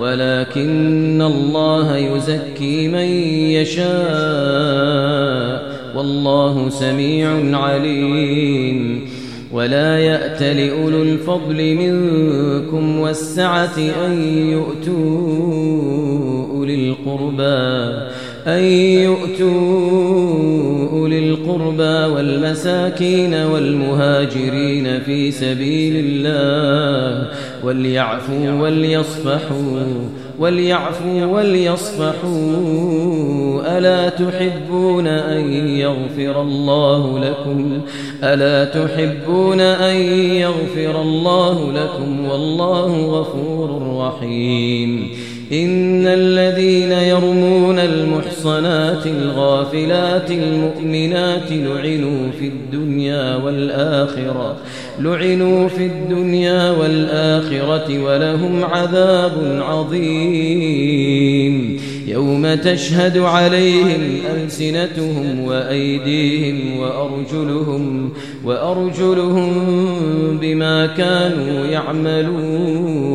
ولكن الله يزكي من يشاء والله سميع عليم ولا يأت لأولو الفضل منكم والسعة أن يؤتوا أولي أن يؤتوا أولي القربى والمساكين والمهاجرين في سبيل الله وليعفوا وليصفحوا وليعفوا وليصفحوا ألا تحبون أن يغفر الله لكم ألا تحبون أن يغفر الله لكم والله غفور رحيم إن الذين يرمون المحصنات الغافلات المؤمنات لعنوا في الدنيا والآخرة لعنوا في الدنيا والآخرة ولهم عذاب عظيم. يوم تشهد عليهم ألسنتهم وأيديهم وأرجلهم وأرجلهم بما كانوا يعملون.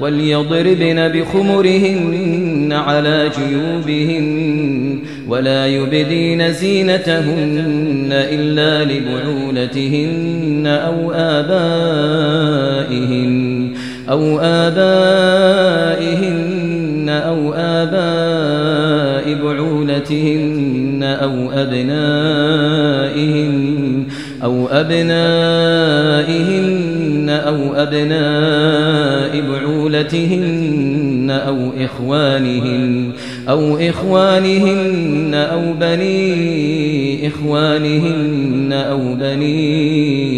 وليضربن بخمرهن على جيوبهن ولا يبدين زينتهن إلا لبعولتهن أو آبائهن أو آبائهن أو آباء بعولتهن أو أبنائهن أو أبنائهن أو أبناء بعولتهن أو إخوانهن أو إخوانهن أو بني إخوانهن أو بني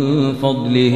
فضله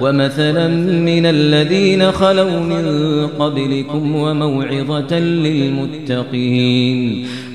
ومثلا من الذين خلوا من قبلكم وموعظة للمتقين.